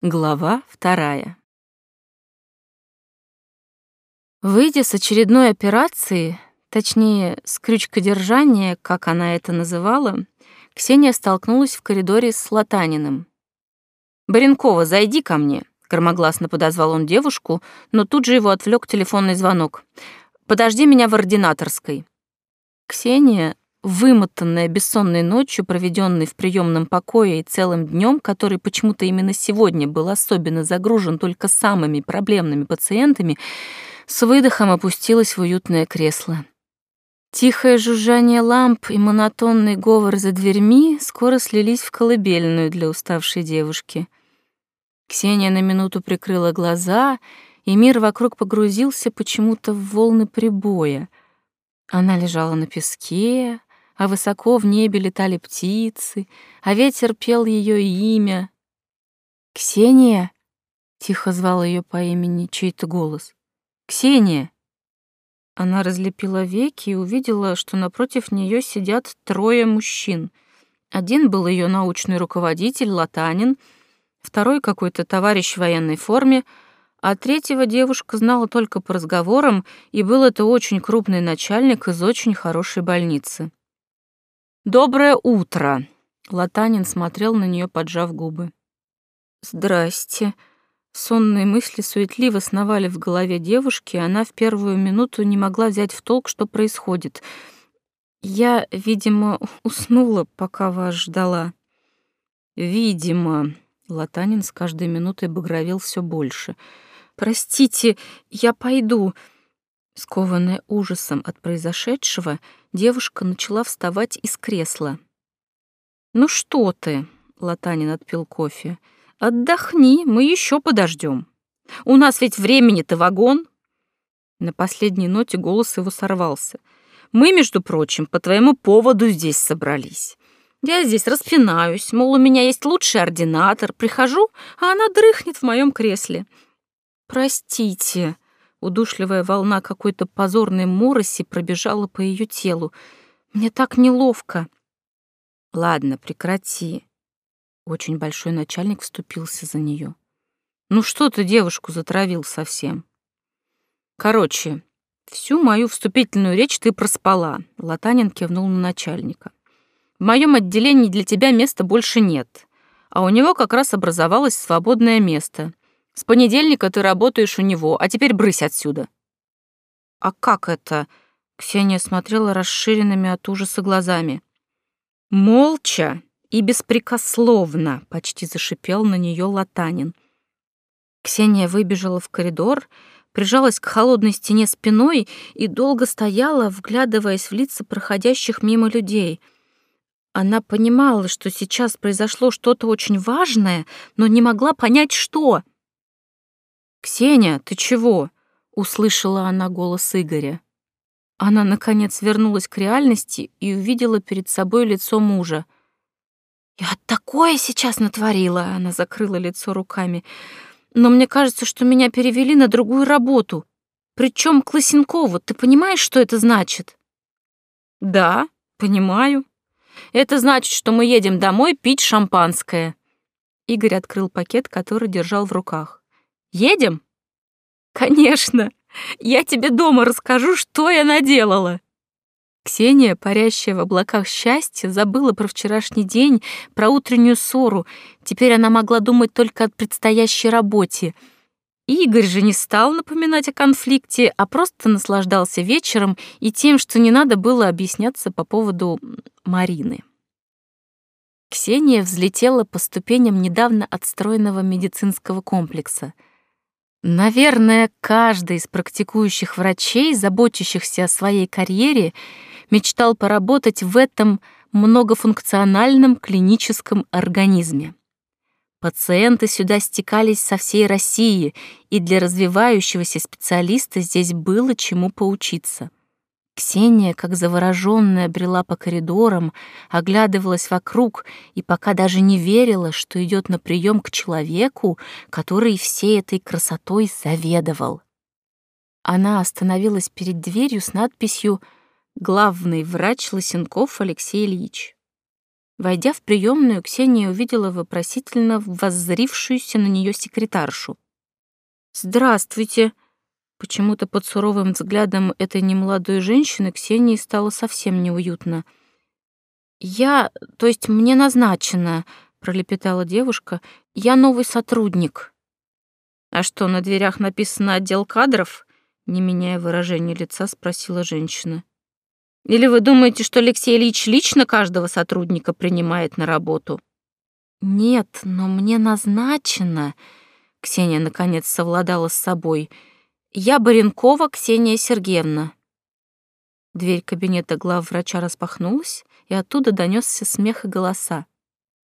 Глава вторая. Выйдя с очередной операции, точнее, с крючкодержания, как она это называла, Ксения столкнулась в коридоре с Латаниным. «Баренкова, зайди ко мне», — громогласно подозвал он девушку, но тут же его отвлек телефонный звонок. «Подожди меня в ординаторской». Ксения, вымотанная бессонной ночью, проведенной в приемном покое и целым днем, который почему-то именно сегодня был особенно загружен только самыми проблемными пациентами, с выдохом опустилась в уютное кресло. Тихое жужжание ламп и монотонный говор за дверьми скоро слились в колыбельную для уставшей девушки. Ксения на минуту прикрыла глаза, и мир вокруг погрузился почему-то в волны прибоя. Она лежала на песке, а высоко в небе летали птицы, а ветер пел ее имя. «Ксения?» — тихо звал ее по имени чей-то голос. «Ксения!» Она разлепила веки и увидела, что напротив нее сидят трое мужчин. Один был ее научный руководитель, Латанин, второй какой-то товарищ в военной форме, а третьего девушка знала только по разговорам, и был это очень крупный начальник из очень хорошей больницы. «Доброе утро!» Латанин смотрел на нее, поджав губы. «Здрасте!» Сонные мысли суетливо сновали в голове девушки, и она в первую минуту не могла взять в толк, что происходит. «Я, видимо, уснула, пока вас ждала». «Видимо...» Латанин с каждой минутой багровел все больше. «Простите, я пойду...» Скованная ужасом от произошедшего, девушка начала вставать из кресла. «Ну что ты?» — Латанин отпил кофе. «Отдохни, мы еще подождем. У нас ведь времени-то вагон». На последней ноте голос его сорвался. «Мы, между прочим, по твоему поводу здесь собрались. Я здесь распинаюсь, мол, у меня есть лучший ординатор. Прихожу, а она дрыхнет в моем кресле. Простите». Удушливая волна какой-то позорной мороси пробежала по ее телу. Мне так неловко. Ладно, прекрати. Очень большой начальник вступился за нее. Ну что ты девушку затравил совсем? Короче, всю мою вступительную речь ты проспала. Латанин кивнул на начальника. В моем отделении для тебя места больше нет, а у него как раз образовалось свободное место. С понедельника ты работаешь у него, а теперь брысь отсюда». «А как это?» — Ксения смотрела расширенными от ужаса глазами. «Молча и беспрекословно», — почти зашипел на нее Латанин. Ксения выбежала в коридор, прижалась к холодной стене спиной и долго стояла, вглядываясь в лица проходящих мимо людей. Она понимала, что сейчас произошло что-то очень важное, но не могла понять, что — «Ксения, ты чего?» — услышала она голос Игоря. Она, наконец, вернулась к реальности и увидела перед собой лицо мужа. «Я такое сейчас натворила!» — она закрыла лицо руками. «Но мне кажется, что меня перевели на другую работу. Причем к Лысенкову. Ты понимаешь, что это значит?» «Да, понимаю. Это значит, что мы едем домой пить шампанское». Игорь открыл пакет, который держал в руках. Едем? Конечно. Я тебе дома расскажу, что я наделала. Ксения, парящая в облаках счастья, забыла про вчерашний день, про утреннюю ссору. Теперь она могла думать только о предстоящей работе. Игорь же не стал напоминать о конфликте, а просто наслаждался вечером и тем, что не надо было объясняться по поводу Марины. Ксения взлетела по ступеням недавно отстроенного медицинского комплекса — Наверное, каждый из практикующих врачей, заботящихся о своей карьере, мечтал поработать в этом многофункциональном клиническом организме. Пациенты сюда стекались со всей России, и для развивающегося специалиста здесь было чему поучиться. Ксения, как заворожённая, брела по коридорам, оглядывалась вокруг и пока даже не верила, что идет на прием к человеку, который всей этой красотой заведовал. Она остановилась перед дверью с надписью «Главный врач Лысенков Алексей Ильич». Войдя в приемную, Ксения увидела вопросительно воззрившуюся на нее секретаршу. «Здравствуйте!» Почему-то под суровым взглядом этой немолодой женщины Ксении стало совсем неуютно. «Я, то есть мне назначено», — пролепетала девушка, — «я новый сотрудник». «А что, на дверях написано «отдел кадров»?» Не меняя выражения лица, спросила женщина. «Или вы думаете, что Алексей Ильич лично каждого сотрудника принимает на работу?» «Нет, но мне назначено», — Ксения наконец совладала с собой. «Я Баренкова Ксения Сергеевна». Дверь кабинета главврача распахнулась, и оттуда донесся смех и голоса.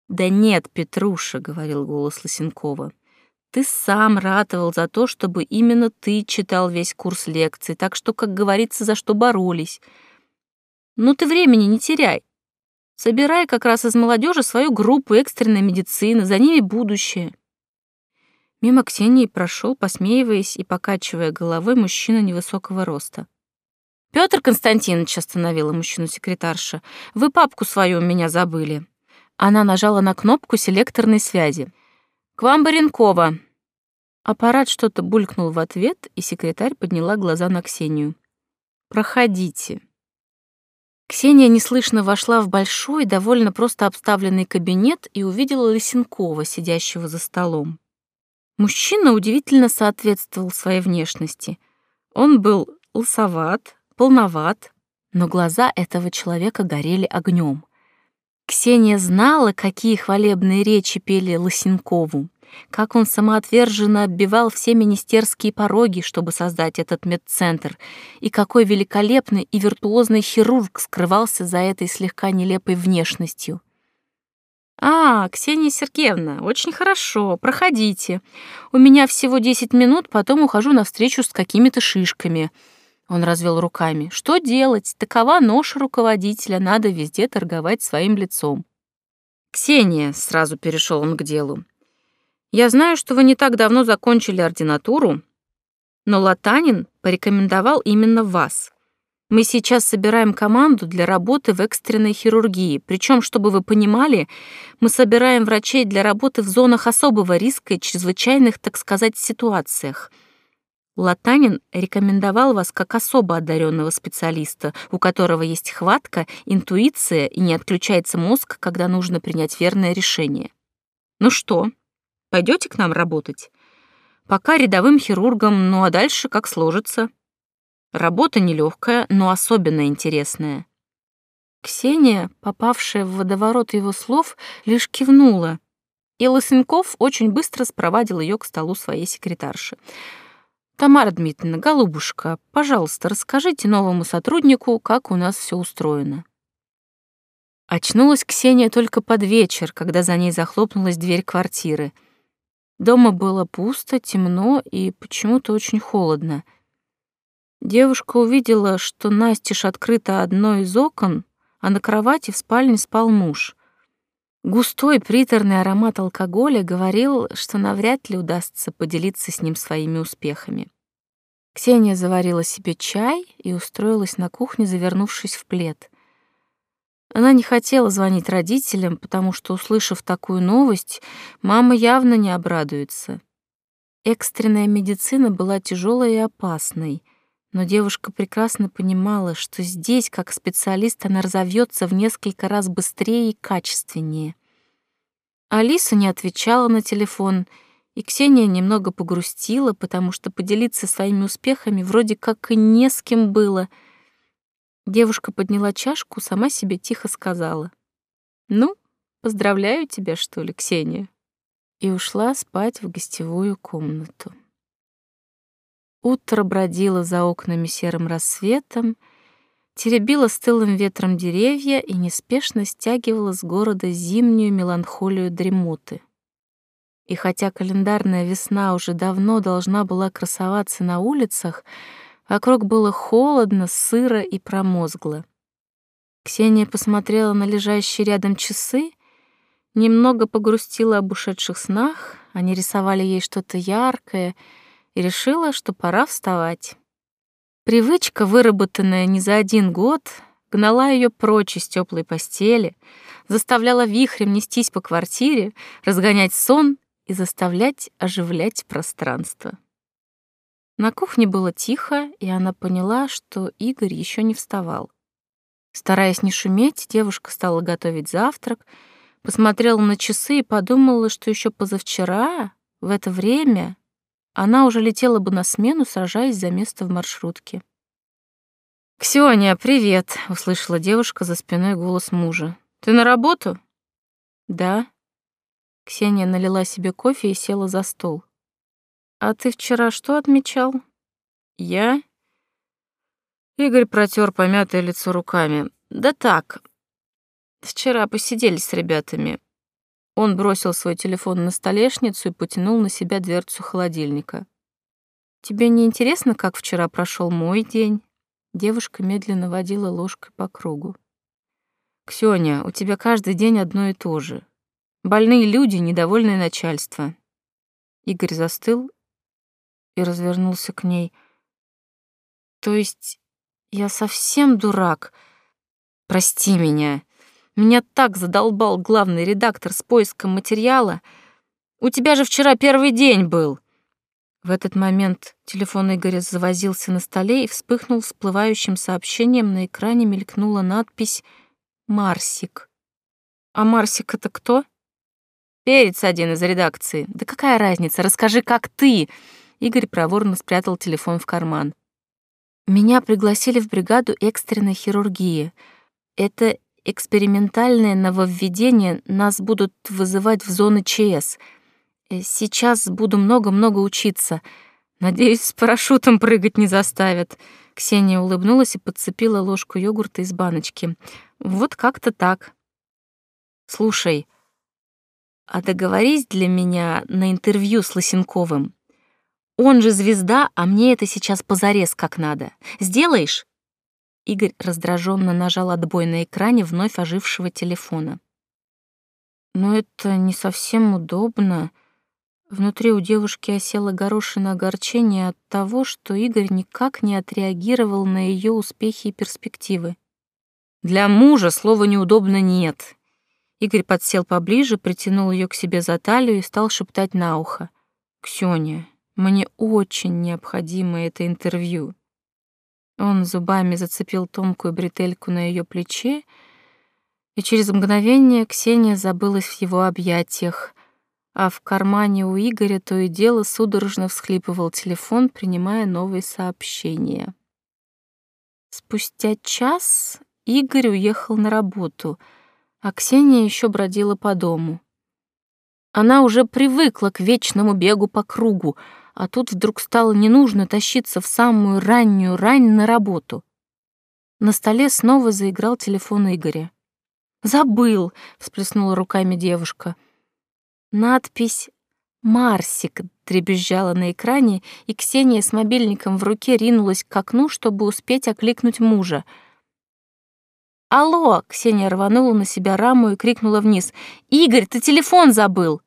«Да нет, Петруша», — говорил голос Лысенкова. «Ты сам ратовал за то, чтобы именно ты читал весь курс лекций, так что, как говорится, за что боролись. Ну ты времени не теряй. Собирай как раз из молодежи свою группу экстренной медицины, за ними будущее». Мимо Ксении прошел, посмеиваясь и покачивая головой, мужчина невысокого роста. Петр Константинович остановила мужчину секретарша. Вы папку свою у меня забыли. Она нажала на кнопку селекторной связи. «К вам, Баренкова!» Аппарат что-то булькнул в ответ, и секретарь подняла глаза на Ксению. «Проходите». Ксения неслышно вошла в большой, довольно просто обставленный кабинет и увидела Лысенкова, сидящего за столом. Мужчина удивительно соответствовал своей внешности. Он был лысоват, полноват, но глаза этого человека горели огнем. Ксения знала, какие хвалебные речи пели Лосенкову, как он самоотверженно оббивал все министерские пороги, чтобы создать этот медцентр, и какой великолепный и виртуозный хирург скрывался за этой слегка нелепой внешностью. «А, Ксения Сергеевна, очень хорошо, проходите. У меня всего 10 минут, потом ухожу на встречу с какими-то шишками», он развел руками. Что делать? Такова ноша руководителя, надо везде торговать своим лицом. Ксения, сразу перешел он к делу. Я знаю, что вы не так давно закончили ординатуру, но Латанин порекомендовал именно вас. Мы сейчас собираем команду для работы в экстренной хирургии. Причем, чтобы вы понимали, мы собираем врачей для работы в зонах особого риска и чрезвычайных, так сказать, ситуациях — Латанин рекомендовал вас как особо одаренного специалиста, у которого есть хватка, интуиция и не отключается мозг, когда нужно принять верное решение. Ну что, пойдете к нам работать? Пока рядовым хирургом, ну а дальше как сложится. Работа нелегкая, но особенно интересная. Ксения, попавшая в водоворот его слов, лишь кивнула, и Лысенков очень быстро спровадил ее к столу своей секретарши. «Тамара Дмитриевна, голубушка, пожалуйста, расскажите новому сотруднику, как у нас все устроено». Очнулась Ксения только под вечер, когда за ней захлопнулась дверь квартиры. Дома было пусто, темно и почему-то очень холодно. Девушка увидела, что настежь открыто одно из окон, а на кровати в спальне спал муж. Густой приторный аромат алкоголя говорил, что навряд ли удастся поделиться с ним своими успехами. Ксения заварила себе чай и устроилась на кухне, завернувшись в плед. Она не хотела звонить родителям, потому что, услышав такую новость, мама явно не обрадуется. Экстренная медицина была тяжелой и опасной, но девушка прекрасно понимала, что здесь, как специалист, она разовьется в несколько раз быстрее и качественнее. Алиса не отвечала на телефон, и Ксения немного погрустила, потому что поделиться своими успехами вроде как и не с кем было. Девушка подняла чашку, сама себе тихо сказала. «Ну, поздравляю тебя, что ли, Ксения?» И ушла спать в гостевую комнату. Утро бродило за окнами серым рассветом, теребила стылым ветром деревья и неспешно стягивала с города зимнюю меланхолию дремоты. И хотя календарная весна уже давно должна была красоваться на улицах, вокруг было холодно, сыро и промозгло. Ксения посмотрела на лежащие рядом часы, немного погрустила об ушедших снах, они рисовали ей что-то яркое, и решила, что пора вставать. Привычка, выработанная не за один год, гнала ее прочь из теплой постели, заставляла вихрем нестись по квартире, разгонять сон и заставлять оживлять пространство. На кухне было тихо, и она поняла, что Игорь еще не вставал. Стараясь не шуметь, девушка стала готовить завтрак, посмотрела на часы и подумала, что еще позавчера, в это время, она уже летела бы на смену, сражаясь за место в маршрутке. «Ксюня, привет!» — услышала девушка за спиной голос мужа. «Ты на работу?» «Да». Ксения налила себе кофе и села за стол. «А ты вчера что отмечал?» «Я?» Игорь протер помятое лицо руками. «Да так. Вчера посидели с ребятами. Он бросил свой телефон на столешницу и потянул на себя дверцу холодильника. «Тебе не интересно, как вчера прошел мой день?» Девушка медленно водила ложкой по кругу. «Ксёня, у тебя каждый день одно и то же. Больные люди, недовольное начальство». Игорь застыл и развернулся к ней. «То есть я совсем дурак? Прости меня. Меня так задолбал главный редактор с поиском материала. У тебя же вчера первый день был. В этот момент телефон Игоря завозился на столе и вспыхнул всплывающим сообщением. На экране мелькнула надпись «Марсик». А Марсик — это кто? Перец один из редакции. Да какая разница, расскажи, как ты. Игорь проворно спрятал телефон в карман. Меня пригласили в бригаду экстренной хирургии. Это экспериментальное нововведение нас будут вызывать в зоны ЧС. Э, сейчас буду много-много учиться. Надеюсь, с парашютом прыгать не заставят. Ксения улыбнулась и подцепила ложку йогурта из баночки. Вот как-то так. Слушай, а договорись для меня на интервью с Лосенковым. Он же звезда, а мне это сейчас позарез как надо. Сделаешь? Игорь раздраженно нажал отбой на экране вновь ожившего телефона. «Но это не совсем удобно». Внутри у девушки осело горошина огорчения от того, что Игорь никак не отреагировал на ее успехи и перспективы. «Для мужа слова «неудобно» нет». Игорь подсел поближе, притянул ее к себе за талию и стал шептать на ухо. «Ксюня, мне очень необходимо это интервью. Он зубами зацепил тонкую бретельку на ее плече, и через мгновение Ксения забылась в его объятиях, а в кармане у Игоря то и дело судорожно всхлипывал телефон, принимая новые сообщения. Спустя час Игорь уехал на работу, а Ксения еще бродила по дому. Она уже привыкла к вечному бегу по кругу — а тут вдруг стало не нужно тащиться в самую раннюю рань на работу. На столе снова заиграл телефон Игоря. «Забыл!» — всплеснула руками девушка. Надпись «Марсик» дребезжала на экране, и Ксения с мобильником в руке ринулась к окну, чтобы успеть окликнуть мужа. «Алло!» — Ксения рванула на себя раму и крикнула вниз. «Игорь, ты телефон забыл!»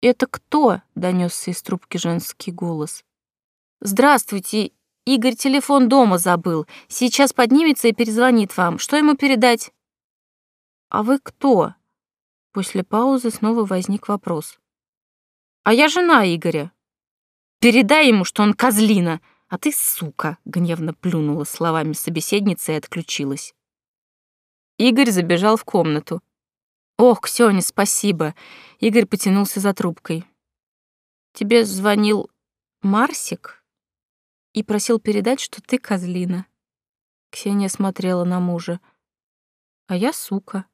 «Это кто?» — донесся из трубки женский голос. «Здравствуйте, Игорь телефон дома забыл. Сейчас поднимется и перезвонит вам. Что ему передать?» «А вы кто?» После паузы снова возник вопрос. «А я жена Игоря. Передай ему, что он козлина, а ты сука!» — гневно плюнула словами собеседницы и отключилась. Игорь забежал в комнату. «Ох, Ксёня, спасибо!» Игорь потянулся за трубкой. «Тебе звонил Марсик и просил передать, что ты козлина». Ксения смотрела на мужа. «А я сука».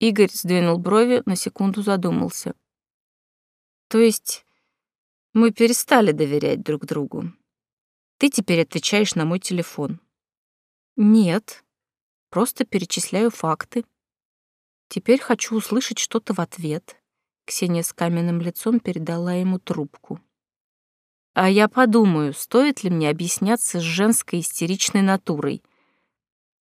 Игорь сдвинул брови, на секунду задумался. «То есть мы перестали доверять друг другу? Ты теперь отвечаешь на мой телефон?» «Нет, просто перечисляю факты». Теперь хочу услышать что-то в ответ. Ксения с каменным лицом передала ему трубку. А я подумаю, стоит ли мне объясняться с женской истеричной натурой.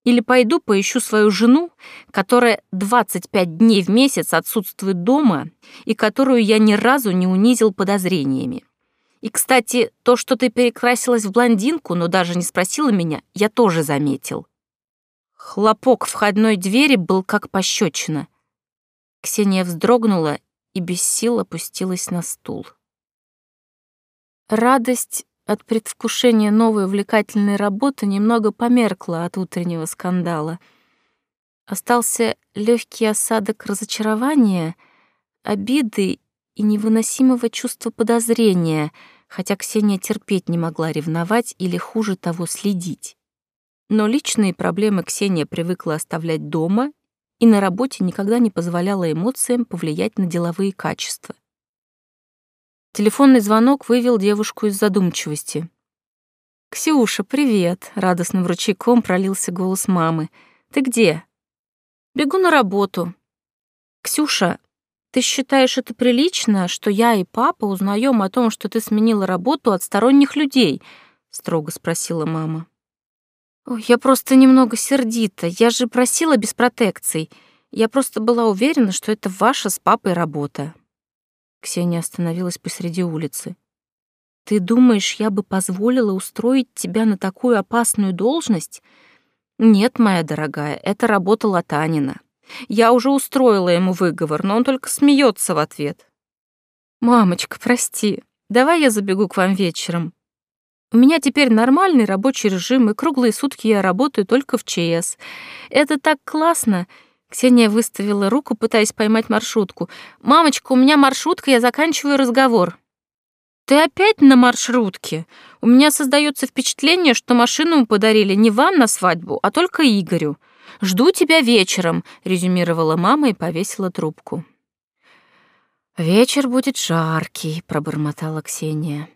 Или пойду поищу свою жену, которая 25 дней в месяц отсутствует дома и которую я ни разу не унизил подозрениями. И, кстати, то, что ты перекрасилась в блондинку, но даже не спросила меня, я тоже заметил. Хлопок входной двери был как пощечина. Ксения вздрогнула и без сил опустилась на стул. Радость от предвкушения новой увлекательной работы немного померкла от утреннего скандала. Остался легкий осадок разочарования, обиды и невыносимого чувства подозрения, хотя Ксения терпеть не могла ревновать или, хуже того, следить. Но личные проблемы Ксения привыкла оставлять дома и на работе никогда не позволяла эмоциям повлиять на деловые качества. Телефонный звонок вывел девушку из задумчивости. «Ксюша, привет!» — радостным ручейком пролился голос мамы. «Ты где?» «Бегу на работу». «Ксюша, ты считаешь это прилично, что я и папа узнаем о том, что ты сменила работу от сторонних людей?» — строго спросила мама. Ой, я просто немного сердита. Я же просила без протекций. Я просто была уверена, что это ваша с папой работа. Ксения остановилась посреди улицы. Ты думаешь, я бы позволила устроить тебя на такую опасную должность? Нет, моя дорогая, это работа Латанина. Я уже устроила ему выговор, но он только смеется в ответ. Мамочка, прости. Давай я забегу к вам вечером. У меня теперь нормальный рабочий режим, и круглые сутки я работаю только в ЧС. Это так классно!» Ксения выставила руку, пытаясь поймать маршрутку. «Мамочка, у меня маршрутка, я заканчиваю разговор». «Ты опять на маршрутке? У меня создается впечатление, что машину подарили не вам на свадьбу, а только Игорю. Жду тебя вечером», — резюмировала мама и повесила трубку. «Вечер будет жаркий», — пробормотала Ксения.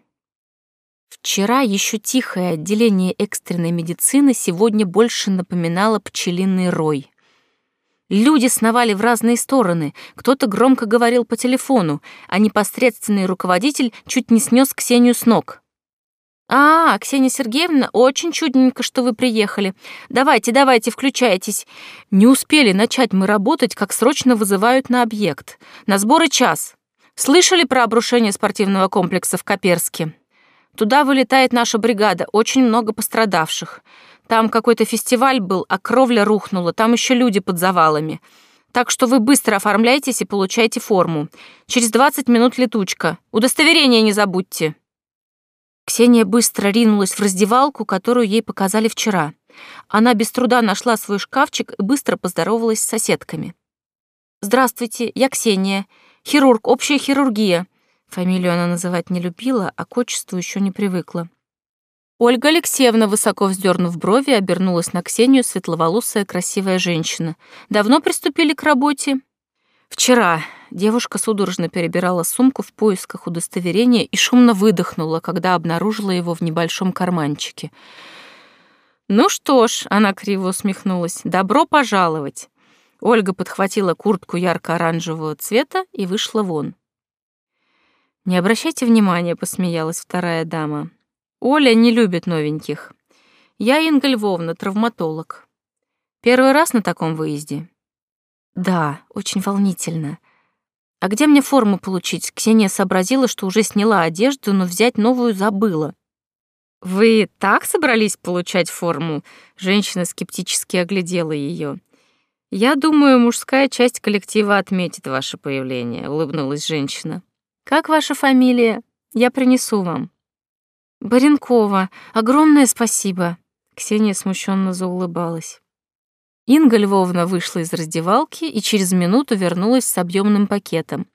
Вчера еще тихое отделение экстренной медицины сегодня больше напоминало пчелиный рой. Люди сновали в разные стороны, кто-то громко говорил по телефону, а непосредственный руководитель чуть не снес Ксению с ног. «А, Ксения Сергеевна, очень чудненько, что вы приехали. Давайте, давайте, включайтесь. Не успели начать мы работать, как срочно вызывают на объект. На сборы час. Слышали про обрушение спортивного комплекса в Коперске?» Туда вылетает наша бригада, очень много пострадавших. Там какой-то фестиваль был, а кровля рухнула, там еще люди под завалами. Так что вы быстро оформляйтесь и получайте форму. Через 20 минут летучка. Удостоверение не забудьте». Ксения быстро ринулась в раздевалку, которую ей показали вчера. Она без труда нашла свой шкафчик и быстро поздоровалась с соседками. «Здравствуйте, я Ксения, хирург, общая хирургия. Фамилию она называть не любила, а к отчеству еще не привыкла. Ольга Алексеевна, высоко вздернув брови, обернулась на Ксению, светловолосая красивая женщина. «Давно приступили к работе?» «Вчера». Девушка судорожно перебирала сумку в поисках удостоверения и шумно выдохнула, когда обнаружила его в небольшом карманчике. «Ну что ж», — она криво усмехнулась, — «добро пожаловать». Ольга подхватила куртку ярко-оранжевого цвета и вышла вон. «Не обращайте внимания», — посмеялась вторая дама. «Оля не любит новеньких. Я Инга Львовна, травматолог. Первый раз на таком выезде?» «Да, очень волнительно. А где мне форму получить?» Ксения сообразила, что уже сняла одежду, но взять новую забыла. «Вы так собрались получать форму?» Женщина скептически оглядела ее. «Я думаю, мужская часть коллектива отметит ваше появление», — улыбнулась женщина. Как ваша фамилия? Я принесу вам. Баренкова, огромное спасибо. Ксения смущенно заулыбалась. Инга Львовна вышла из раздевалки и через минуту вернулась с объемным пакетом.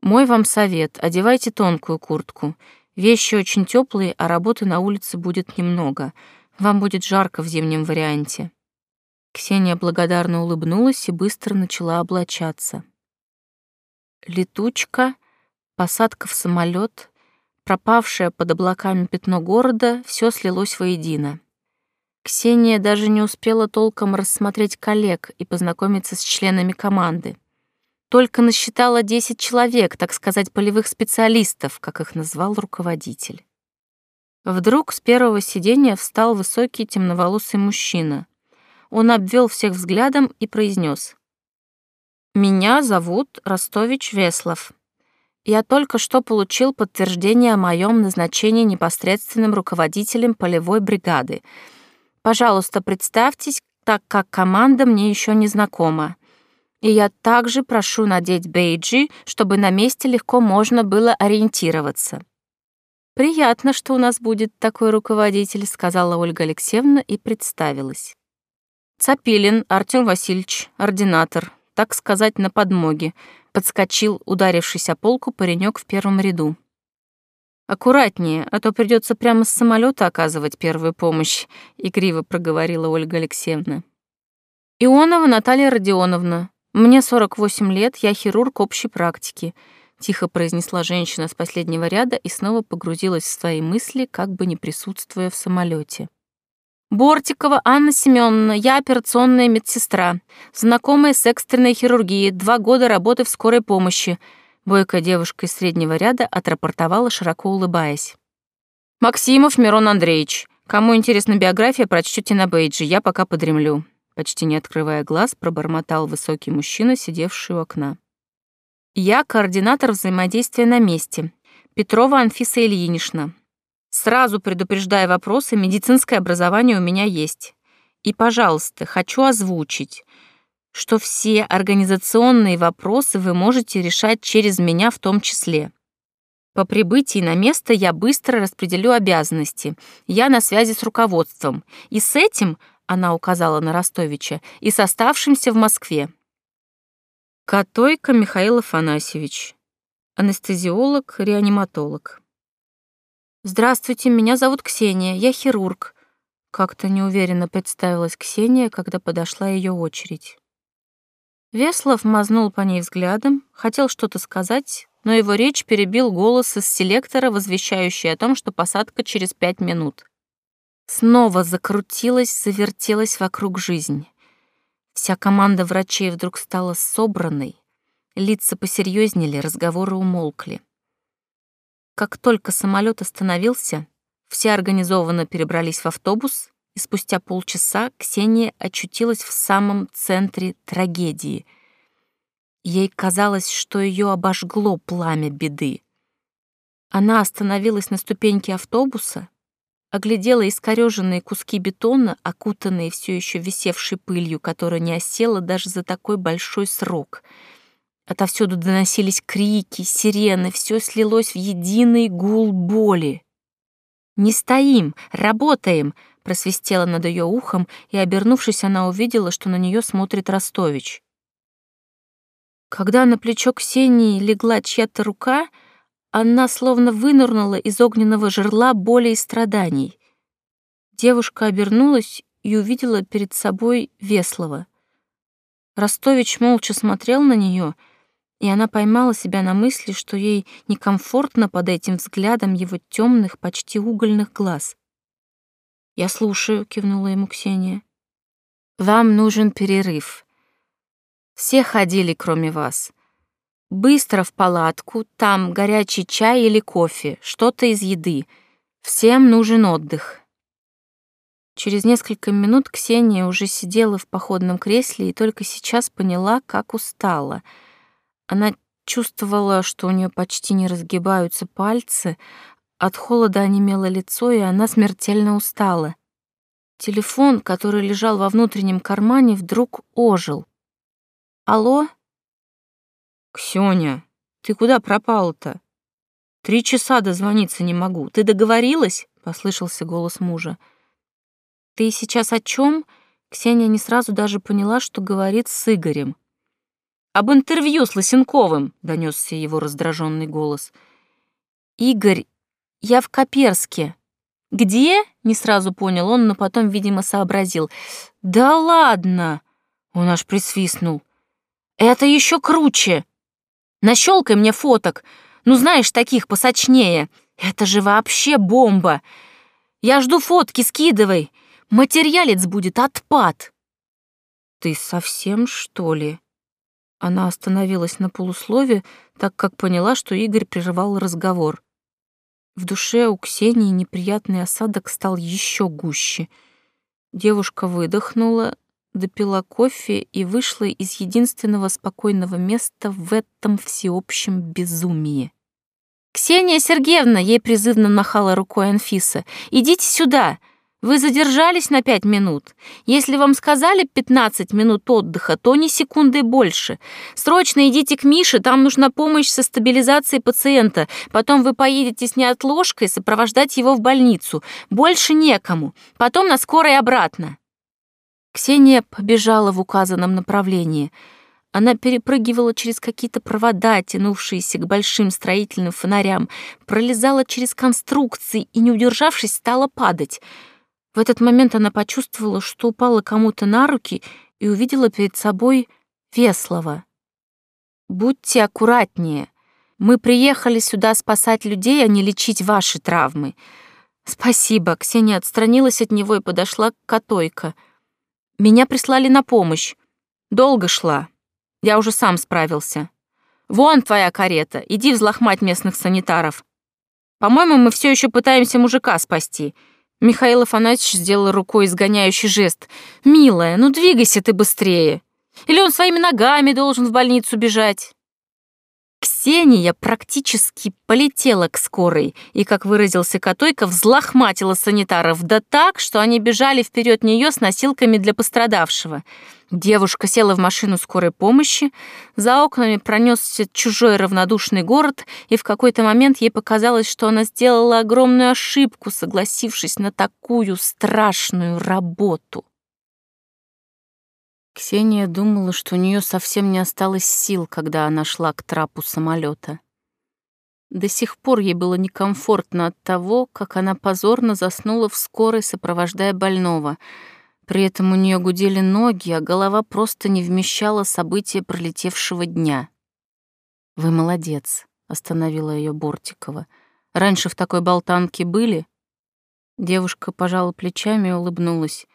Мой вам совет: одевайте тонкую куртку. Вещи очень теплые, а работы на улице будет немного. Вам будет жарко в зимнем варианте. Ксения благодарно улыбнулась и быстро начала облачаться. Летучка посадка в самолет, пропавшее под облаками пятно города, все слилось воедино. Ксения даже не успела толком рассмотреть коллег и познакомиться с членами команды. Только насчитала 10 человек, так сказать, полевых специалистов, как их назвал руководитель. Вдруг с первого сиденья встал высокий темноволосый мужчина. Он обвел всех взглядом и произнес: «Меня зовут Ростович Веслов. Я только что получил подтверждение о моем назначении непосредственным руководителем полевой бригады. Пожалуйста, представьтесь, так как команда мне еще не знакома. И я также прошу надеть бейджи, чтобы на месте легко можно было ориентироваться. «Приятно, что у нас будет такой руководитель», — сказала Ольга Алексеевна и представилась. Цапилин Артём Васильевич, ординатор, так сказать, на подмоге, подскочил, ударившись о полку, паренек в первом ряду. «Аккуратнее, а то придется прямо с самолета оказывать первую помощь», — игриво проговорила Ольга Алексеевна. «Ионова Наталья Родионовна. Мне 48 лет, я хирург общей практики тихо произнесла женщина с последнего ряда и снова погрузилась в свои мысли, как бы не присутствуя в самолете. Бортикова Анна Семеновна, я операционная медсестра, знакомая с экстренной хирургией, два года работы в скорой помощи. Бойкая девушка из среднего ряда отрапортовала, широко улыбаясь. Максимов Мирон Андреевич. Кому интересна биография, прочтите на бейджи, я пока подремлю. Почти не открывая глаз, пробормотал высокий мужчина, сидевший у окна. Я координатор взаимодействия на месте. Петрова Анфиса Ильинична. Сразу предупреждая вопросы, медицинское образование у меня есть. И, пожалуйста, хочу озвучить, что все организационные вопросы вы можете решать через меня в том числе. По прибытии на место я быстро распределю обязанности. Я на связи с руководством. И с этим, она указала на Ростовича, и с оставшимся в Москве. Котойко Михаил Афанасьевич, анестезиолог, реаниматолог. Здравствуйте, меня зовут Ксения, я хирург. Как-то неуверенно представилась Ксения, когда подошла ее очередь. Веслов мазнул по ней взглядом, хотел что-то сказать, но его речь перебил голос из селектора, возвещающий о том, что посадка через пять минут. Снова закрутилась, завертелась вокруг жизнь. Вся команда врачей вдруг стала собранной, лица посерьезнели, разговоры умолкли. Как только самолет остановился, все организованно перебрались в автобус, и спустя полчаса Ксения очутилась в самом центре трагедии. Ей казалось, что ее обожгло пламя беды. Она остановилась на ступеньке автобуса, оглядела искорёженные куски бетона, окутанные все еще висевшей пылью, которая не осела даже за такой большой срок. Отовсюду доносились крики, сирены, все слилось в единый гул боли. «Не стоим, работаем!» — просвистела над ее ухом, и, обернувшись, она увидела, что на нее смотрит Ростович. Когда на плечо Ксении легла чья-то рука — она словно вынырнула из огненного жерла боли и страданий. Девушка обернулась и увидела перед собой Веслова. Ростович молча смотрел на нее, и она поймала себя на мысли, что ей некомфортно под этим взглядом его темных, почти угольных глаз. «Я слушаю», — кивнула ему Ксения. «Вам нужен перерыв. Все ходили, кроме вас. Быстро в палатку, там горячий чай или кофе, что-то из еды. Всем нужен отдых. Через несколько минут Ксения уже сидела в походном кресле и только сейчас поняла, как устала. Она чувствовала, что у нее почти не разгибаются пальцы, от холода онемело лицо, и она смертельно устала. Телефон, который лежал во внутреннем кармане, вдруг ожил. «Алло?» «Ксёня, ты куда пропала-то? Три часа дозвониться не могу. Ты договорилась?» — послышался голос мужа. «Ты сейчас о чем? Ксения не сразу даже поняла, что говорит с Игорем. «Об интервью с Лосенковым!» — донесся его раздраженный голос. «Игорь, я в Коперске». «Где?» — не сразу понял он, но потом, видимо, сообразил. «Да ладно!» — он аж присвистнул. «Это еще круче!» Нащелкай мне фоток. Ну, знаешь, таких посочнее. Это же вообще бомба. Я жду фотки, скидывай. Материалец будет отпад. Ты совсем, что ли? Она остановилась на полуслове, так как поняла, что Игорь прерывал разговор. В душе у Ксении неприятный осадок стал еще гуще. Девушка выдохнула, допила кофе и вышла из единственного спокойного места в этом всеобщем безумии. «Ксения Сергеевна!» — ей призывно махала рукой Анфиса. «Идите сюда! Вы задержались на пять минут. Если вам сказали 15 минут отдыха, то ни секунды больше. Срочно идите к Мише, там нужна помощь со стабилизацией пациента. Потом вы поедете с неотложкой сопровождать его в больницу. Больше некому. Потом на скорой обратно. Ксения побежала в указанном направлении. Она перепрыгивала через какие-то провода, тянувшиеся к большим строительным фонарям, пролезала через конструкции и, не удержавшись, стала падать — в этот момент она почувствовала, что упала кому-то на руки и увидела перед собой Веслова. «Будьте аккуратнее. Мы приехали сюда спасать людей, а не лечить ваши травмы». «Спасибо», — Ксения отстранилась от него и подошла к Котойко. «Меня прислали на помощь. Долго шла. Я уже сам справился. Вон твоя карета, иди взлохмать местных санитаров. По-моему, мы все еще пытаемся мужика спасти». Михаил Афанасьевич сделал рукой изгоняющий жест. «Милая, ну двигайся ты быстрее! Или он своими ногами должен в больницу бежать?» Ксения практически полетела к скорой и, как выразился Котойко, взлохматила санитаров, да так, что они бежали вперед нее с носилками для пострадавшего — Девушка села в машину скорой помощи, за окнами пронесся чужой равнодушный город, и в какой-то момент ей показалось, что она сделала огромную ошибку, согласившись на такую страшную работу. Ксения думала, что у нее совсем не осталось сил, когда она шла к трапу самолета. До сих пор ей было некомфортно от того, как она позорно заснула в скорой, сопровождая больного — при этом у нее гудели ноги, а голова просто не вмещала события пролетевшего дня. «Вы молодец», — остановила ее Бортикова. «Раньше в такой болтанке были?» Девушка пожала плечами и улыбнулась.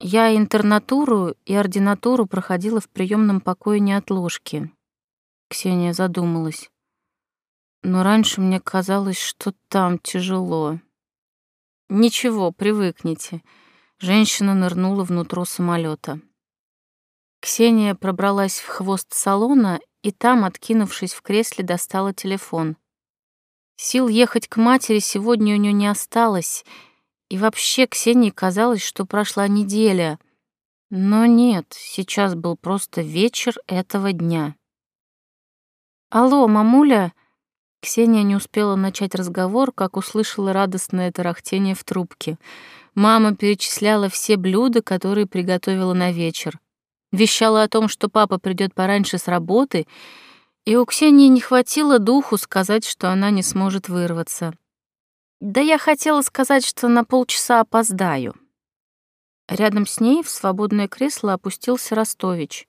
«Я интернатуру и ординатуру проходила в приемном покое неотложки». Ксения задумалась. «Но раньше мне казалось, что там тяжело». «Ничего, привыкните». Женщина нырнула внутрь самолета. Ксения пробралась в хвост салона и там, откинувшись в кресле, достала телефон. Сил ехать к матери сегодня у нее не осталось, и вообще Ксении казалось, что прошла неделя. Но нет, сейчас был просто вечер этого дня. «Алло, мамуля!» Ксения не успела начать разговор, как услышала радостное тарахтение в трубке — Мама перечисляла все блюда, которые приготовила на вечер. Вещала о том, что папа придет пораньше с работы, и у Ксении не хватило духу сказать, что она не сможет вырваться. Да я хотела сказать, что на полчаса опоздаю. Рядом с ней в свободное кресло опустился Ростович.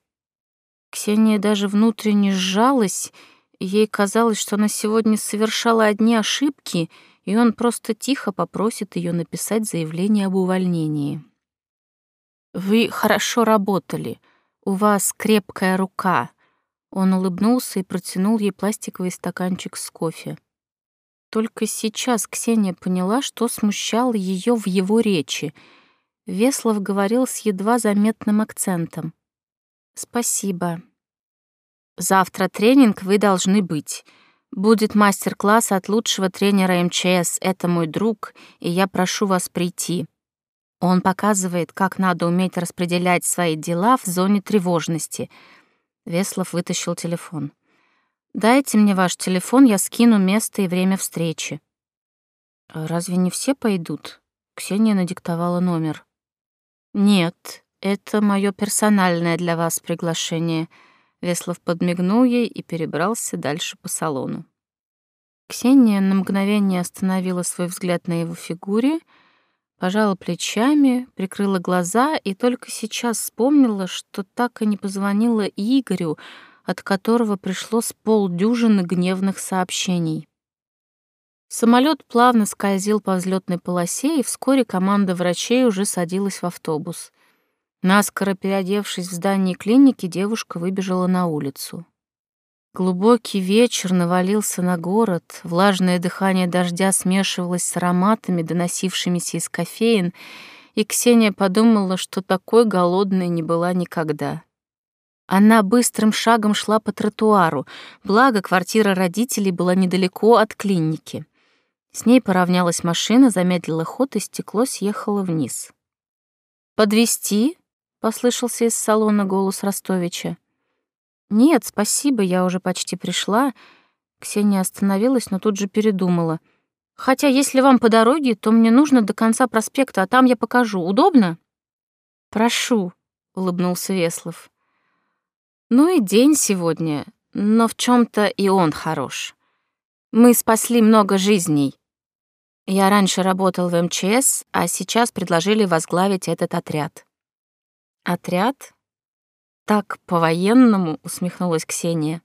Ксения даже внутренне сжалась, ей казалось, что она сегодня совершала одни ошибки — и он просто тихо попросит ее написать заявление об увольнении. «Вы хорошо работали. У вас крепкая рука». Он улыбнулся и протянул ей пластиковый стаканчик с кофе. Только сейчас Ксения поняла, что смущало ее в его речи. Веслов говорил с едва заметным акцентом. «Спасибо. Завтра тренинг вы должны быть. Будет мастер-класс от лучшего тренера МЧС. Это мой друг, и я прошу вас прийти. Он показывает, как надо уметь распределять свои дела в зоне тревожности. Веслов вытащил телефон. «Дайте мне ваш телефон, я скину место и время встречи». «А «Разве не все пойдут?» Ксения надиктовала номер. «Нет, это мое персональное для вас приглашение», Веслов подмигнул ей и перебрался дальше по салону. Ксения на мгновение остановила свой взгляд на его фигуре, пожала плечами, прикрыла глаза и только сейчас вспомнила, что так и не позвонила Игорю, от которого пришло с полдюжины гневных сообщений. Самолет плавно скользил по взлетной полосе, и вскоре команда врачей уже садилась в автобус. Наскоро переодевшись в здании клиники, девушка выбежала на улицу. Глубокий вечер навалился на город, влажное дыхание дождя смешивалось с ароматами, доносившимися из кофеин, и Ксения подумала, что такой голодной не была никогда. Она быстрым шагом шла по тротуару, благо квартира родителей была недалеко от клиники. С ней поравнялась машина, замедлила ход, и стекло съехало вниз. Подвести? Послышался из салона голос Ростовича. Нет, спасибо, я уже почти пришла. Ксения остановилась, но тут же передумала. Хотя, если вам по дороге, то мне нужно до конца проспекта, а там я покажу. Удобно? Прошу, улыбнулся Веслов. Ну и день сегодня, но в чем то и он хорош. Мы спасли много жизней. Я раньше работал в МЧС, а сейчас предложили возглавить этот отряд. Отряд? Так по-военному, усмехнулась Ксения.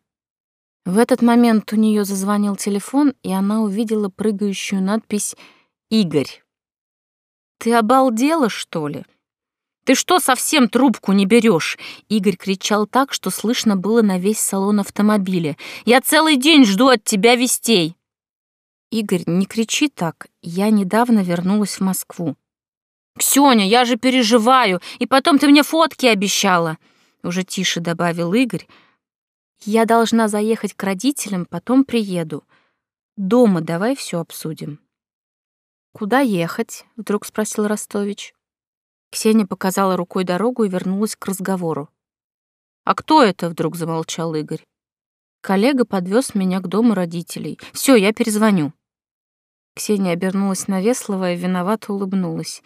В этот момент у нее зазвонил телефон, и она увидела прыгающую надпись «Игорь». «Ты обалдела, что ли?» «Ты что, совсем трубку не берешь? Игорь кричал так, что слышно было на весь салон автомобиля. «Я целый день жду от тебя вестей!» «Игорь, не кричи так. Я недавно вернулась в Москву». «Ксёня, я же переживаю, и потом ты мне фотки обещала!» Уже тише добавил Игорь. «Я должна заехать к родителям, потом приеду. Дома давай все обсудим». «Куда ехать?» — вдруг спросил Ростович. Ксения показала рукой дорогу и вернулась к разговору. «А кто это?» — вдруг замолчал Игорь. Коллега подвез меня к дому родителей. Все, я перезвоню. Ксения обернулась на Веслова и виновато улыбнулась.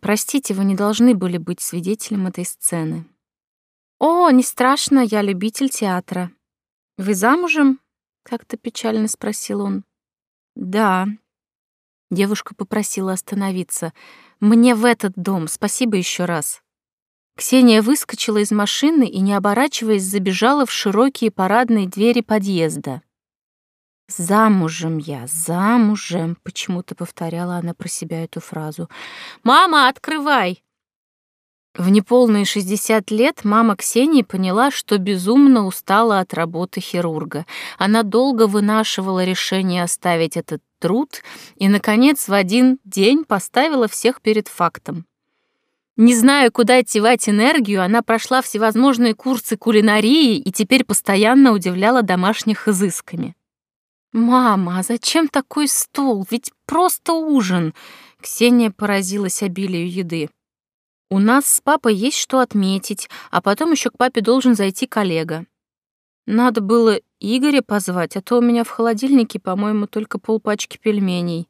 «Простите, вы не должны были быть свидетелем этой сцены». «О, не страшно, я любитель театра». «Вы замужем?» — как-то печально спросил он. «Да». Девушка попросила остановиться — мне в этот дом, спасибо еще раз. Ксения выскочила из машины и, не оборачиваясь, забежала в широкие парадные двери подъезда. «Замужем я, замужем», — почему-то повторяла она про себя эту фразу. «Мама, открывай!» В неполные 60 лет мама Ксении поняла, что безумно устала от работы хирурга. Она долго вынашивала решение оставить этот труд и, наконец, в один день поставила всех перед фактом. Не зная, куда девать энергию, она прошла всевозможные курсы кулинарии и теперь постоянно удивляла домашних изысками. «Мама, а зачем такой стол? Ведь просто ужин!» Ксения поразилась обилию еды. У нас с папой есть что отметить, а потом еще к папе должен зайти коллега. Надо было Игоря позвать, а то у меня в холодильнике, по-моему, только полпачки пельменей.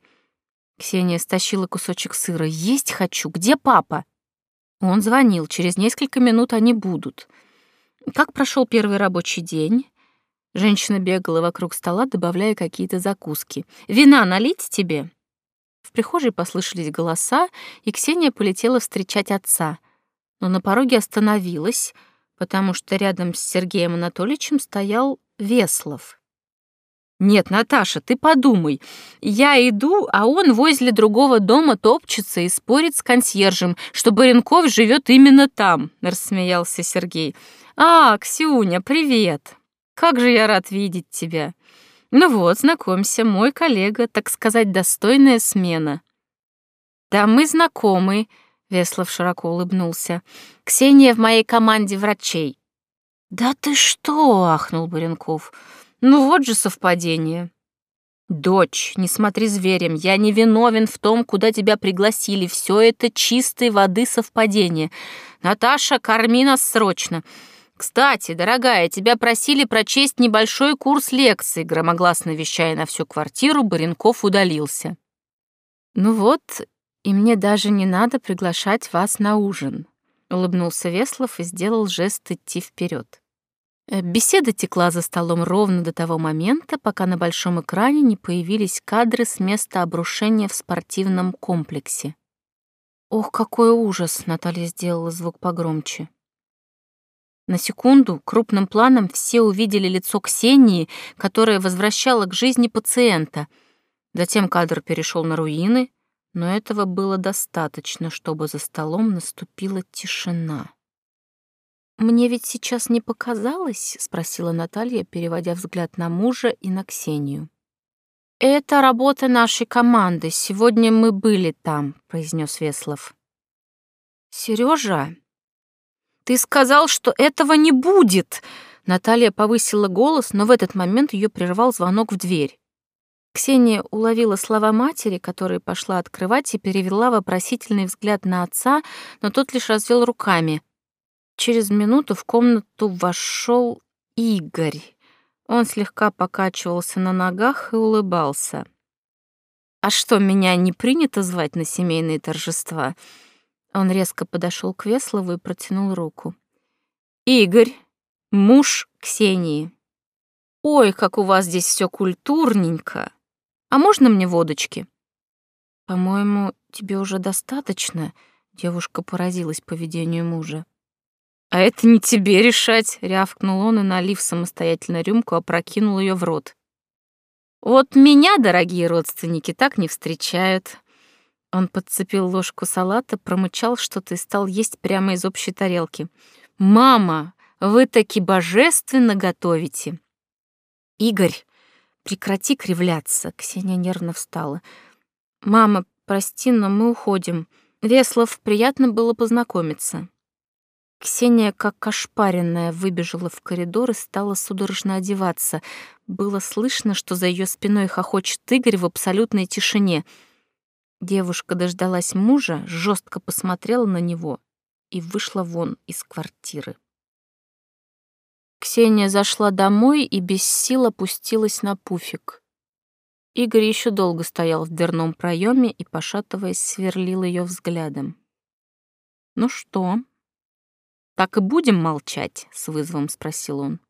Ксения стащила кусочек сыра. Есть хочу. Где папа? Он звонил. Через несколько минут они будут. Как прошел первый рабочий день? Женщина бегала вокруг стола, добавляя какие-то закуски. Вина налить тебе? В прихожей послышались голоса, и Ксения полетела встречать отца. Но на пороге остановилась, потому что рядом с Сергеем Анатольевичем стоял Веслов. «Нет, Наташа, ты подумай. Я иду, а он возле другого дома топчется и спорит с консьержем, что Баренков живет именно там», — рассмеялся Сергей. «А, Ксюня, привет! Как же я рад видеть тебя!» Ну вот, знакомься, мой коллега, так сказать, достойная смена. Да, мы знакомы, Веслов широко улыбнулся. Ксения в моей команде врачей. Да ты что, ахнул Баренков. Ну вот же совпадение. Дочь, не смотри зверем, я не виновен в том, куда тебя пригласили. Все это чистой воды совпадение. Наташа, корми нас срочно. «Кстати, дорогая, тебя просили прочесть небольшой курс лекций», громогласно вещая на всю квартиру, Баренков удалился. «Ну вот, и мне даже не надо приглашать вас на ужин», улыбнулся Веслов и сделал жест идти вперед. Э, беседа текла за столом ровно до того момента, пока на большом экране не появились кадры с места обрушения в спортивном комплексе. «Ох, какой ужас!» — Наталья сделала звук погромче. На секунду крупным планом все увидели лицо Ксении, которое возвращало к жизни пациента. Затем кадр перешел на руины, но этого было достаточно, чтобы за столом наступила тишина. «Мне ведь сейчас не показалось?» — спросила Наталья, переводя взгляд на мужа и на Ксению. «Это работа нашей команды. Сегодня мы были там», — произнес Веслов. «Сережа, ты сказал, что этого не будет!» Наталья повысила голос, но в этот момент ее прервал звонок в дверь. Ксения уловила слова матери, которая пошла открывать, и перевела вопросительный взгляд на отца, но тот лишь развел руками. Через минуту в комнату вошел Игорь. Он слегка покачивался на ногах и улыбался. «А что, меня не принято звать на семейные торжества?» Он резко подошел к Веслову и протянул руку. «Игорь, муж Ксении. Ой, как у вас здесь все культурненько!» А можно мне водочки? По-моему, тебе уже достаточно, девушка поразилась поведению мужа. А это не тебе решать, рявкнул он и, налив самостоятельно рюмку, опрокинул ее в рот. Вот меня, дорогие родственники, так не встречают. Он подцепил ложку салата, промычал что-то и стал есть прямо из общей тарелки. «Мама, вы таки божественно готовите!» «Игорь, Прекрати кривляться. Ксения нервно встала. Мама, прости, но мы уходим. Веслов, приятно было познакомиться. Ксения, как ошпаренная, выбежала в коридор и стала судорожно одеваться. Было слышно, что за ее спиной хохочет Игорь в абсолютной тишине. Девушка дождалась мужа, жестко посмотрела на него и вышла вон из квартиры. Ксения зашла домой и без сил опустилась на пуфик. Игорь еще долго стоял в дверном проеме и, пошатываясь, сверлил ее взглядом. «Ну что, так и будем молчать?» — с вызовом спросил он.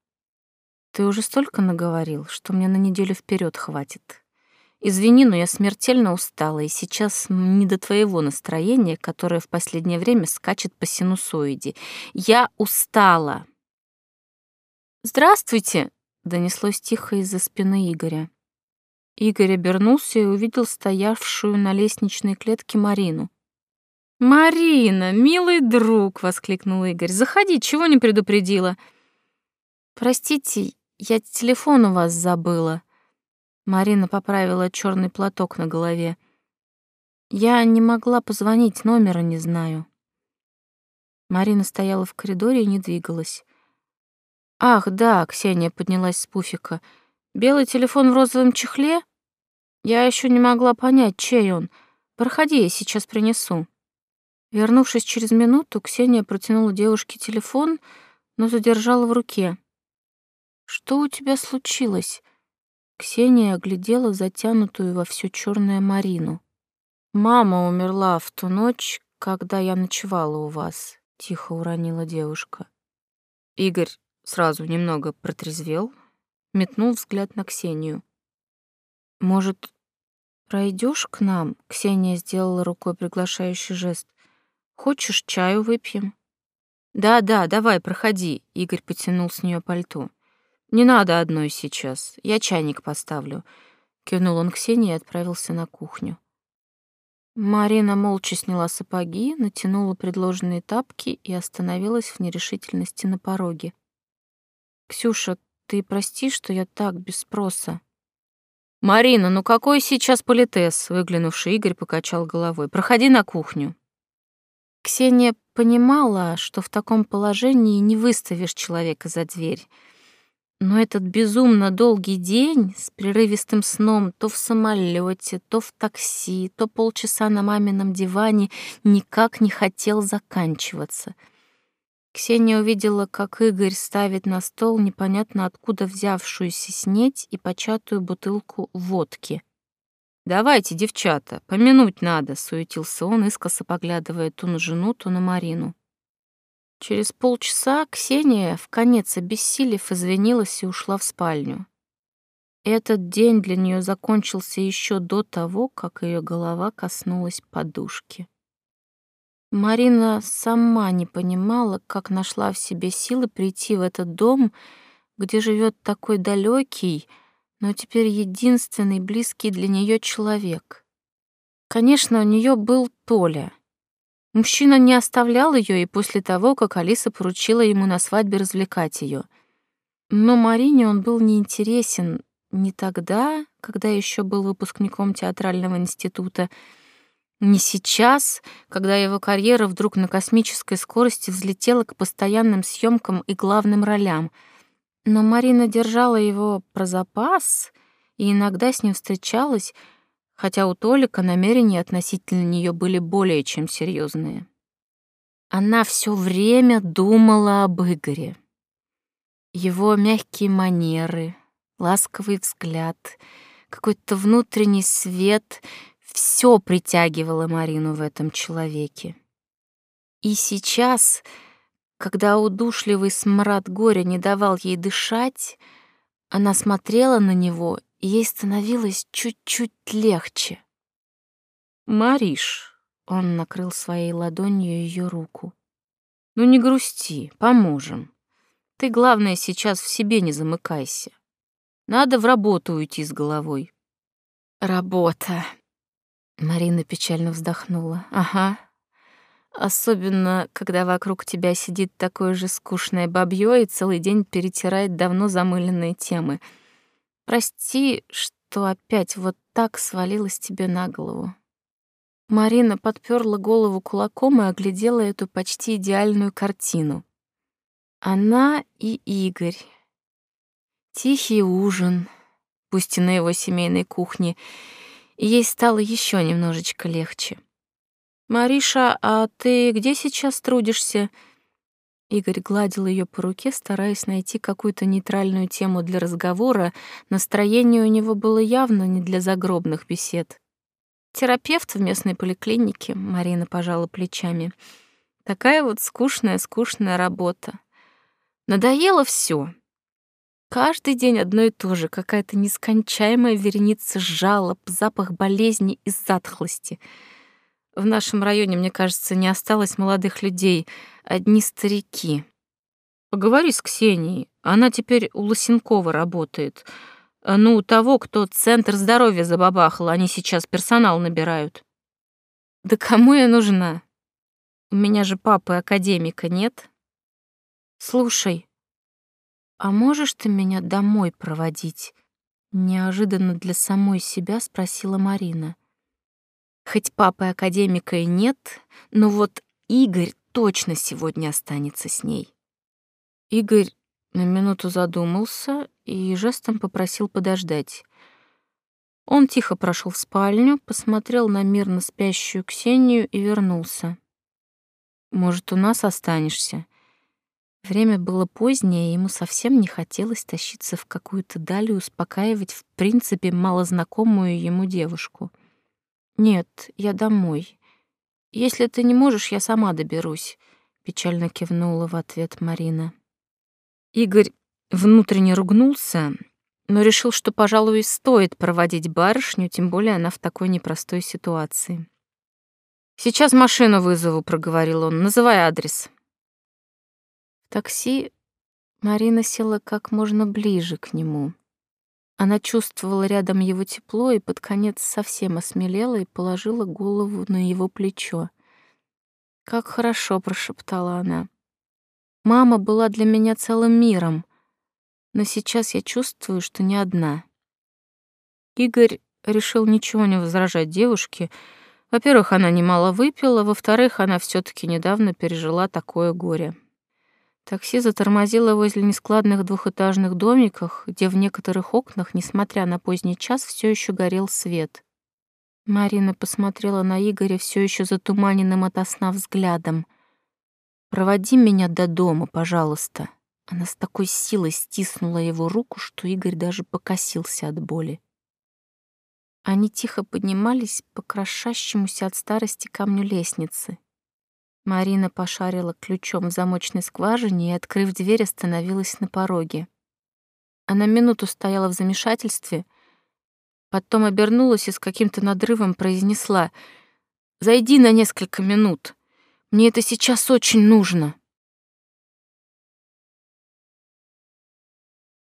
«Ты уже столько наговорил, что мне на неделю вперед хватит. Извини, но я смертельно устала, и сейчас не до твоего настроения, которое в последнее время скачет по синусоиде. Я устала!» «Здравствуйте!» — донеслось тихо из-за спины Игоря. Игорь обернулся и увидел стоявшую на лестничной клетке Марину. «Марина, милый друг!» — воскликнул Игорь. «Заходи, чего не предупредила?» «Простите, я телефон у вас забыла». Марина поправила черный платок на голове. «Я не могла позвонить, номера не знаю». Марина стояла в коридоре и не двигалась. Ах, да, Ксения поднялась с пуфика. Белый телефон в розовом чехле? Я еще не могла понять, чей он. Проходи, я сейчас принесу. Вернувшись через минуту, Ксения протянула девушке телефон, но задержала в руке. Что у тебя случилось? Ксения оглядела затянутую во все черное Марину. Мама умерла в ту ночь, когда я ночевала у вас, тихо уронила девушка. Игорь сразу немного протрезвел, метнул взгляд на Ксению. «Может, пройдешь к нам?» — Ксения сделала рукой приглашающий жест. «Хочешь, чаю выпьем?» «Да, да, давай, проходи», — Игорь потянул с нее пальто. «Не надо одной сейчас, я чайник поставлю», — кивнул он Ксении и отправился на кухню. Марина молча сняла сапоги, натянула предложенные тапки и остановилась в нерешительности на пороге. «Ксюша, ты прости, что я так, без спроса». «Марина, ну какой сейчас политес?» — выглянувший Игорь покачал головой. «Проходи на кухню». Ксения понимала, что в таком положении не выставишь человека за дверь. Но этот безумно долгий день с прерывистым сном то в самолете, то в такси, то полчаса на мамином диване никак не хотел заканчиваться — Ксения увидела, как Игорь ставит на стол непонятно откуда взявшуюся снеть и початую бутылку водки. «Давайте, девчата, помянуть надо», — суетился он, искоса поглядывая то на жену, то на Марину. Через полчаса Ксения, в конец обессилев, извинилась и ушла в спальню. Этот день для нее закончился еще до того, как ее голова коснулась подушки. Марина сама не понимала, как нашла в себе силы прийти в этот дом, где живет такой далекий, но теперь единственный близкий для нее человек. Конечно, у нее был Толя. Мужчина не оставлял ее и после того, как Алиса поручила ему на свадьбе развлекать ее. Но Марине он был неинтересен не тогда, когда еще был выпускником театрального института, не сейчас, когда его карьера вдруг на космической скорости взлетела к постоянным съемкам и главным ролям. Но Марина держала его про запас и иногда с ним встречалась, хотя у Толика намерения относительно нее были более чем серьезные. Она все время думала об Игоре. Его мягкие манеры, ласковый взгляд, какой-то внутренний свет — все притягивало Марину в этом человеке. И сейчас, когда удушливый смрад горя не давал ей дышать, она смотрела на него, и ей становилось чуть-чуть легче. «Мариш», — он накрыл своей ладонью ее руку, — «ну не грусти, поможем. Ты, главное, сейчас в себе не замыкайся. Надо в работу уйти с головой». «Работа», Марина печально вздохнула. «Ага. Особенно, когда вокруг тебя сидит такое же скучное бабье и целый день перетирает давно замыленные темы. Прости, что опять вот так свалилась тебе на голову». Марина подперла голову кулаком и оглядела эту почти идеальную картину. Она и Игорь. Тихий ужин, пусть и на его семейной кухне — и ей стало еще немножечко легче. «Мариша, а ты где сейчас трудишься?» Игорь гладил ее по руке, стараясь найти какую-то нейтральную тему для разговора. Настроение у него было явно не для загробных бесед. «Терапевт в местной поликлинике», — Марина пожала плечами. «Такая вот скучная-скучная работа. Надоело все. Каждый день одно и то же, какая-то нескончаемая вереница жалоб, запах болезни и затхлости. В нашем районе, мне кажется, не осталось молодых людей, одни старики. Поговори с Ксенией, она теперь у Лосенкова работает. Ну, у того, кто центр здоровья забабахал, они сейчас персонал набирают. Да кому я нужна? У меня же папы академика нет. Слушай, «А можешь ты меня домой проводить?» Неожиданно для самой себя спросила Марина. Хоть папы академика и нет, но вот Игорь точно сегодня останется с ней. Игорь на минуту задумался и жестом попросил подождать. Он тихо прошел в спальню, посмотрел на мирно спящую Ксению и вернулся. «Может, у нас останешься?» Время было позднее, и ему совсем не хотелось тащиться в какую-то даль и успокаивать, в принципе, малознакомую ему девушку. «Нет, я домой. Если ты не можешь, я сама доберусь», — печально кивнула в ответ Марина. Игорь внутренне ругнулся, но решил, что, пожалуй, стоит проводить барышню, тем более она в такой непростой ситуации. «Сейчас машину вызову», — проговорил он. «Называй адрес» такси Марина села как можно ближе к нему. Она чувствовала рядом его тепло и под конец совсем осмелела и положила голову на его плечо. «Как хорошо», — прошептала она. «Мама была для меня целым миром, но сейчас я чувствую, что не одна». Игорь решил ничего не возражать девушке. Во-первых, она немало выпила, во-вторых, она все таки недавно пережила такое горе. Такси затормозило возле нескладных двухэтажных домиков, где в некоторых окнах, несмотря на поздний час, все еще горел свет. Марина посмотрела на Игоря все еще затуманенным ото сна взглядом. «Проводи меня до дома, пожалуйста». Она с такой силой стиснула его руку, что Игорь даже покосился от боли. Они тихо поднимались по крошащемуся от старости камню лестницы. Марина пошарила ключом в замочной скважине и, открыв дверь, остановилась на пороге. Она минуту стояла в замешательстве, потом обернулась и с каким-то надрывом произнесла «Зайди на несколько минут. Мне это сейчас очень нужно».